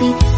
You.